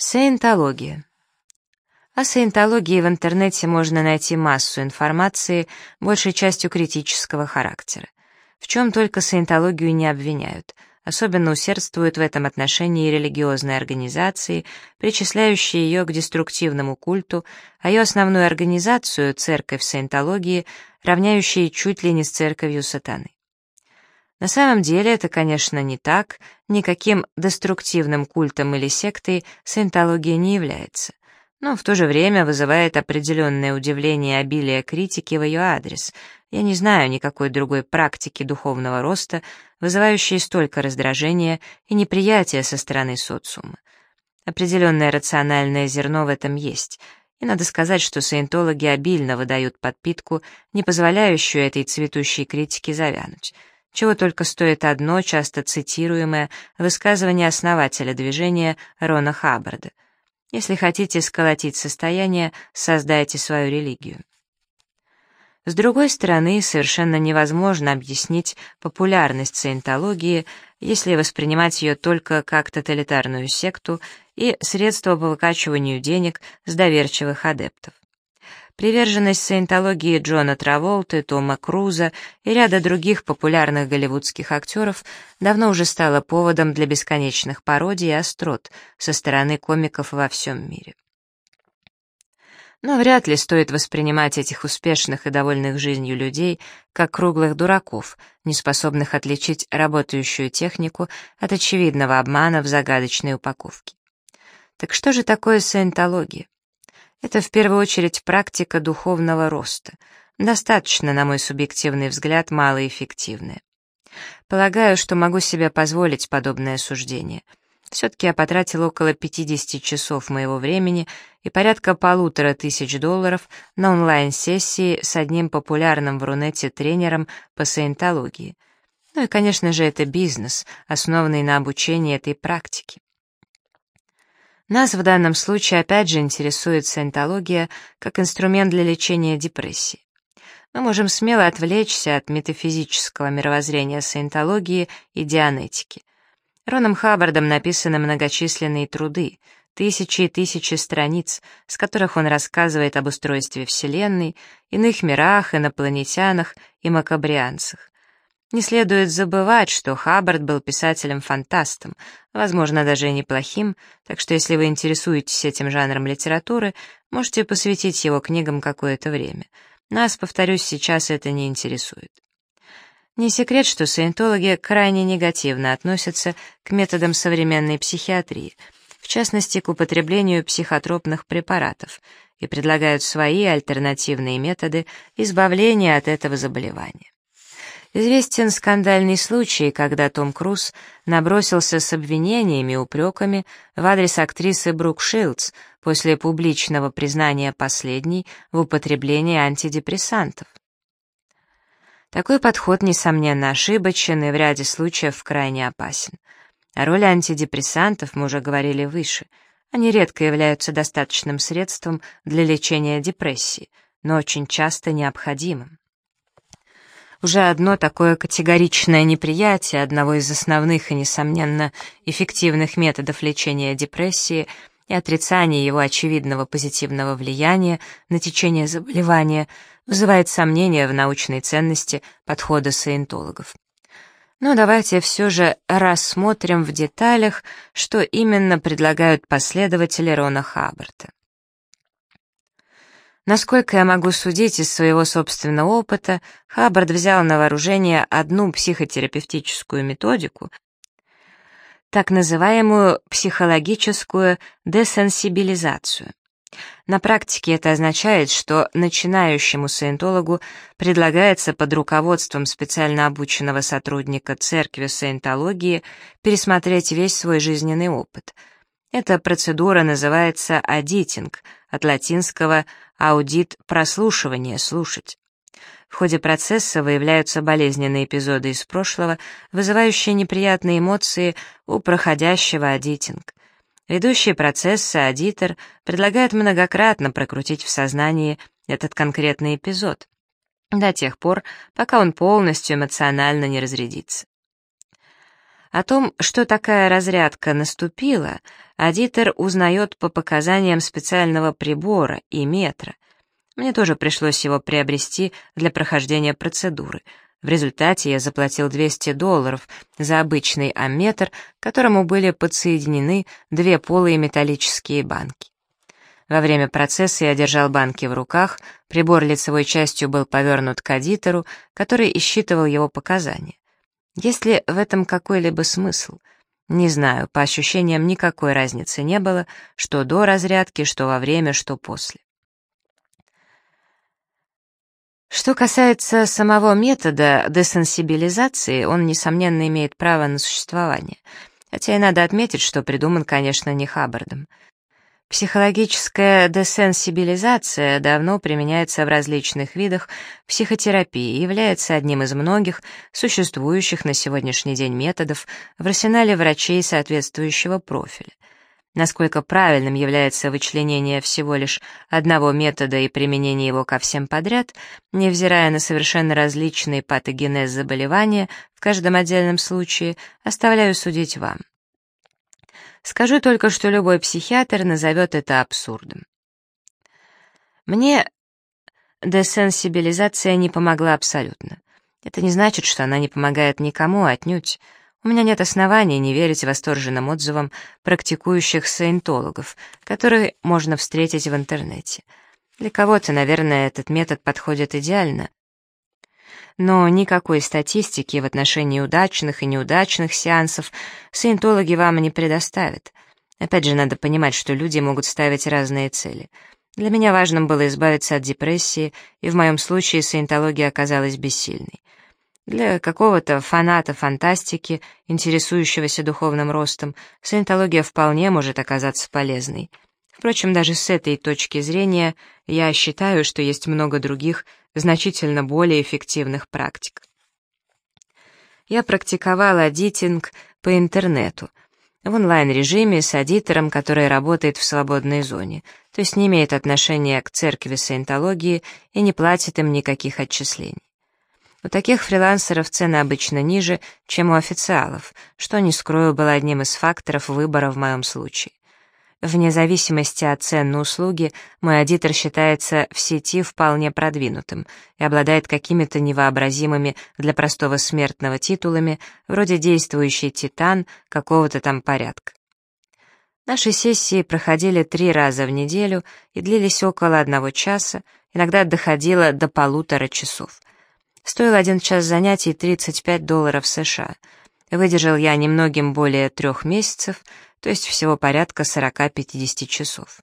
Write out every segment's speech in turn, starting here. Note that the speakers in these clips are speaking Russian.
Саентология. О саентологии в интернете можно найти массу информации, большей частью критического характера. В чем только саентологию не обвиняют. Особенно усердствуют в этом отношении религиозные организации, причисляющие ее к деструктивному культу, а ее основную организацию, церковь саентологии, равняющие чуть ли не с церковью сатаны. На самом деле это, конечно, не так, никаким деструктивным культом или сектой саентология не является, но в то же время вызывает определенное удивление обилие критики в ее адрес. Я не знаю никакой другой практики духовного роста, вызывающей столько раздражения и неприятия со стороны социума. Определенное рациональное зерно в этом есть — и надо сказать, что саентологи обильно выдают подпитку, не позволяющую этой цветущей критике завянуть чего только стоит одно, часто цитируемое, высказывание основателя движения Рона Хаббарда. Если хотите сколотить состояние, создайте свою религию. С другой стороны, совершенно невозможно объяснить популярность саентологии, если воспринимать ее только как тоталитарную секту и средство по выкачиванию денег с доверчивых адептов. Приверженность саентологии Джона Траволты, Тома Круза и ряда других популярных голливудских актеров давно уже стала поводом для бесконечных пародий и острот со стороны комиков во всем мире. Но вряд ли стоит воспринимать этих успешных и довольных жизнью людей как круглых дураков, не способных отличить работающую технику от очевидного обмана в загадочной упаковке. Так что же такое саентология? Это в первую очередь практика духовного роста, достаточно, на мой субъективный взгляд, малоэффективная. Полагаю, что могу себе позволить подобное суждение. Все-таки я потратил около 50 часов моего времени и порядка полутора тысяч долларов на онлайн-сессии с одним популярным в Рунете тренером по саентологии. Ну и, конечно же, это бизнес, основанный на обучении этой практике. Нас в данном случае опять же интересует саентология как инструмент для лечения депрессии. Мы можем смело отвлечься от метафизического мировоззрения саентологии и дианетики. Роном Хаббардом написаны многочисленные труды, тысячи и тысячи страниц, с которых он рассказывает об устройстве Вселенной, иных мирах, инопланетянах и макабрианцах. Не следует забывать, что Хаббард был писателем-фантастом, возможно, даже и неплохим, так что если вы интересуетесь этим жанром литературы, можете посвятить его книгам какое-то время. Нас, повторюсь, сейчас это не интересует. Не секрет, что саентологи крайне негативно относятся к методам современной психиатрии, в частности, к употреблению психотропных препаратов, и предлагают свои альтернативные методы избавления от этого заболевания. Известен скандальный случай, когда Том Круз набросился с обвинениями и упреками в адрес актрисы Брук Шилдс после публичного признания последней в употреблении антидепрессантов. Такой подход, несомненно, ошибочен и в ряде случаев крайне опасен. О роли антидепрессантов мы уже говорили выше. Они редко являются достаточным средством для лечения депрессии, но очень часто необходимым. Уже одно такое категоричное неприятие одного из основных и, несомненно, эффективных методов лечения депрессии и отрицание его очевидного позитивного влияния на течение заболевания вызывает сомнения в научной ценности подхода саентологов. Но давайте все же рассмотрим в деталях, что именно предлагают последователи Рона Хаббарта. Насколько я могу судить из своего собственного опыта, Хаббард взял на вооружение одну психотерапевтическую методику, так называемую психологическую десенсибилизацию. На практике это означает, что начинающему саентологу предлагается под руководством специально обученного сотрудника церкви саентологии пересмотреть весь свой жизненный опыт. Эта процедура называется адитинг, от латинского аудит прослушивание, слушать. В ходе процесса выявляются болезненные эпизоды из прошлого, вызывающие неприятные эмоции у проходящего адитинг. Ведущий процесса, аудитор, предлагает многократно прокрутить в сознании этот конкретный эпизод, до тех пор, пока он полностью эмоционально не разрядится. О том, что такая разрядка наступила, Адитер узнает по показаниям специального прибора и метра. Мне тоже пришлось его приобрести для прохождения процедуры. В результате я заплатил 200 долларов за обычный амметр, к которому были подсоединены две полые металлические банки. Во время процесса я держал банки в руках, прибор лицевой частью был повернут к адитору, который исчитывал его показания. Есть ли в этом какой-либо смысл? Не знаю, по ощущениям никакой разницы не было, что до разрядки, что во время, что после. Что касается самого метода десенсибилизации, он, несомненно, имеет право на существование. Хотя и надо отметить, что придуман, конечно, не Хаббардом. Психологическая десенсибилизация давно применяется в различных видах психотерапии и является одним из многих существующих на сегодняшний день методов в арсенале врачей соответствующего профиля. Насколько правильным является вычленение всего лишь одного метода и применение его ко всем подряд, невзирая на совершенно различный патогенез заболевания в каждом отдельном случае, оставляю судить вам. Скажу только, что любой психиатр назовет это абсурдом. Мне десенсибилизация не помогла абсолютно. Это не значит, что она не помогает никому, отнюдь. У меня нет оснований не верить восторженным отзывам практикующих саентологов, которые можно встретить в интернете. Для кого-то, наверное, этот метод подходит идеально, но никакой статистики в отношении удачных и неудачных сеансов саентологи вам не предоставят. Опять же, надо понимать, что люди могут ставить разные цели. Для меня важным было избавиться от депрессии, и в моем случае саентология оказалась бессильной. Для какого-то фаната фантастики, интересующегося духовным ростом, саентология вполне может оказаться полезной. Впрочем, даже с этой точки зрения я считаю, что есть много других значительно более эффективных практик. Я практиковала дитинг по интернету, в онлайн-режиме с адитором, который работает в свободной зоне, то есть не имеет отношения к церкви саентологии и не платит им никаких отчислений. У таких фрилансеров цены обычно ниже, чем у официалов, что, не скрою, было одним из факторов выбора в моем случае. Вне зависимости от цен на услуги, мой аудитор считается в сети вполне продвинутым и обладает какими-то невообразимыми для простого смертного титулами, вроде «действующий титан» какого-то там порядка. Наши сессии проходили три раза в неделю и длились около одного часа, иногда доходило до полутора часов. Стоил один час занятий 35 долларов США. Выдержал я немногим более трех месяцев — то есть всего порядка 40-50 часов.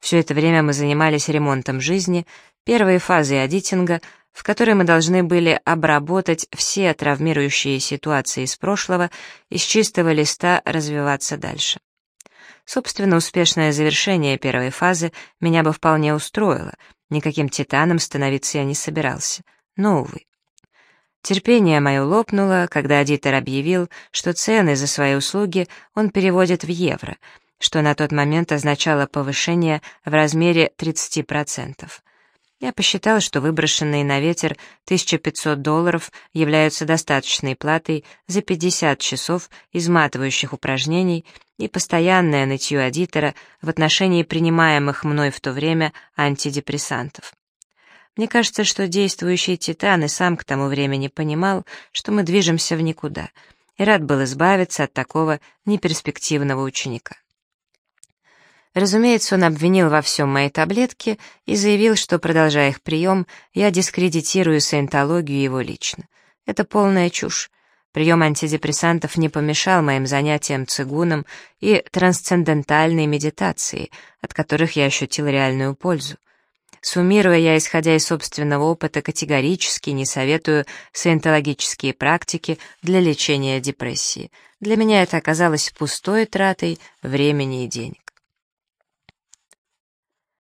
Все это время мы занимались ремонтом жизни, первой фазой адитинга, в которой мы должны были обработать все травмирующие ситуации из прошлого и с чистого листа развиваться дальше. Собственно, успешное завершение первой фазы меня бы вполне устроило, никаким титаном становиться я не собирался, но, увы. Терпение мое лопнуло, когда аудитор объявил, что цены за свои услуги он переводит в евро, что на тот момент означало повышение в размере 30%. Я посчитал, что выброшенные на ветер 1500 долларов являются достаточной платой за 50 часов изматывающих упражнений и постоянное нытье аудитора в отношении принимаемых мной в то время антидепрессантов. Мне кажется, что действующий Титан и сам к тому времени понимал, что мы движемся в никуда, и рад был избавиться от такого неперспективного ученика. Разумеется, он обвинил во всем мои таблетки и заявил, что, продолжая их прием, я дискредитирую саентологию его лично. Это полная чушь. Прием антидепрессантов не помешал моим занятиям цигуном и трансцендентальной медитацией, от которых я ощутил реальную пользу. Суммируя, я, исходя из собственного опыта, категорически не советую саентологические практики для лечения депрессии. Для меня это оказалось пустой тратой времени и денег.